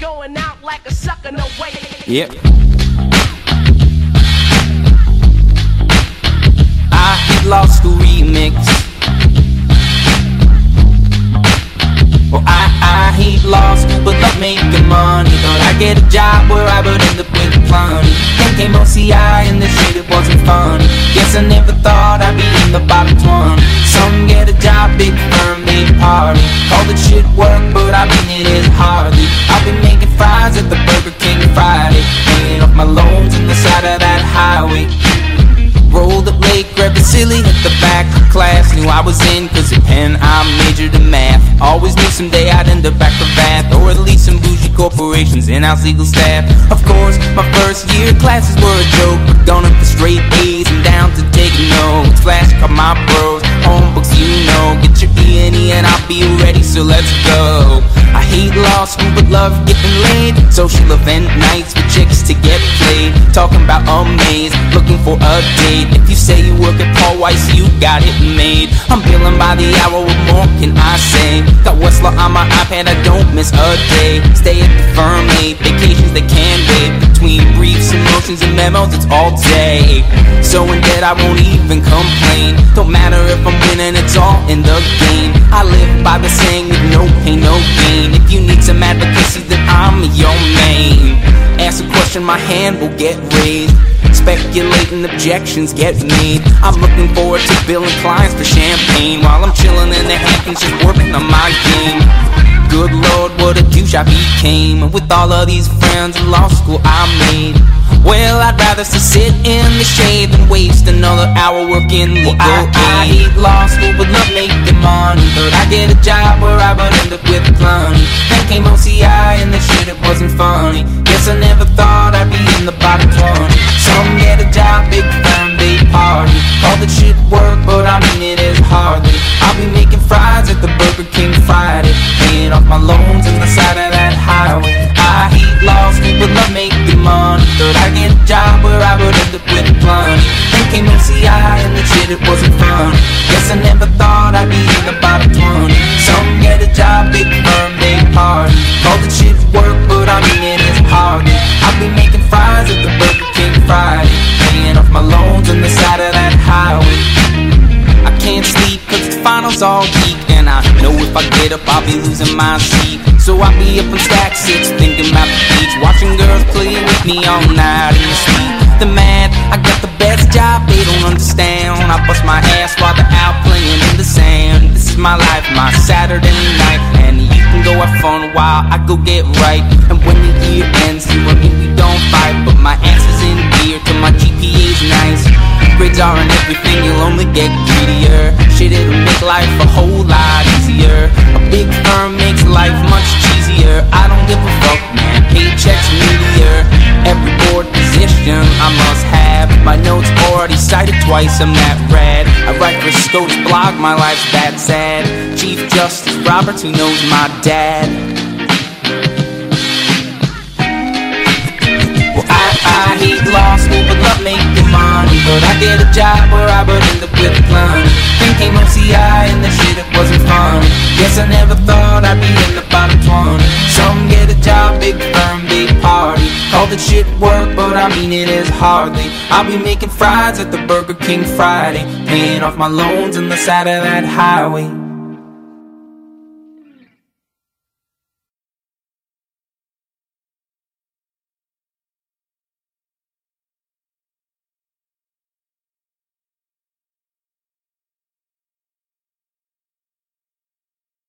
going out like a sucker, no way. Yep. I law school remix. Well, I, I hate school, but love making money. Thought I'd get a job where I would end up with plenty. Then came OCI and this shit, it wasn't funny. Guess I never thought I'd be in the class. Knew I was in, cause at Penn I majored in math. Always knew someday I'd end up back to Bath, or at least some bougie corporations in-house legal staff. Of course, my first year classes were a joke, but gone up for straight A's and down to taking notes. Flash call my bros, home books you know. Get your E and I'll be ready, so let's go. I hate law school, but love getting laid. Social event nights with chicks. Talking about a maze, looking for a date. If you say you work at Paul Weiss, you got it made. I'm billing by the hour, what more can I say? Got Westlaw on my iPad, I don't miss a day. Stay at the firm late, vacations that can wait. Between briefs, and emotions, and memos, it's all day. So in debt, I won't even complain. Don't matter if I'm winning, it's all in the game. I live by the saying, with no pain, no gain. If you need some advocacy, then I'm your main. Ask a question, my hand will get raised. Speculating objections get made. I'm looking forward to billing clients for champagne while I'm chilling in the Hamptons, just working on my game. Good lord, what a douche I became. With all of these friends in law school I made. Well, I'd rather sit in the shade than waste another hour working legal well, I, I hate law school, but love making money. Thought I'd get a job where I would end up with came OCI and the shit, it wasn't fun. Guess I never thought I'd be in the bottom 20. Some get a job, big firm, big party. All the shit work, but I mean it is hardly. I'll be making fries at the Burger King Friday. Paying off my loans on the side of that highway. I can't sleep cause the finals all week And I know if I get up I'll be losing my seat So I'll be up in stack six thinking about the beach Watching girls play with me all night in the sleep The mad, I got the best job they don't understand I bust my ass while they're out playing in the sand This is my life, my Saturday night And you can go have fun while I go get right And when the year ends, you and me we don't fight But my ass is in gear till my GPA's nice Grades aren't everything, you'll only get greedier. Shit, it'll make life a whole lot easier. A big firm makes life much cheesier. I don't give a fuck, man. Paychecks meteor. Must have. My notes already cited twice, I'm that rad. I write for Scotus blog, my life's that sad. Chief Justice Roberts, who knows my dad. Well, I, I hate law school, but love making money. But I get a job where I would end up with plenty. Then came OCI and the shit, it wasn't funny. Guess I never Call the shit work, but I mean it is hardly. I'll be making fries at the Burger King Friday. Paying off my loans on the side of that highway.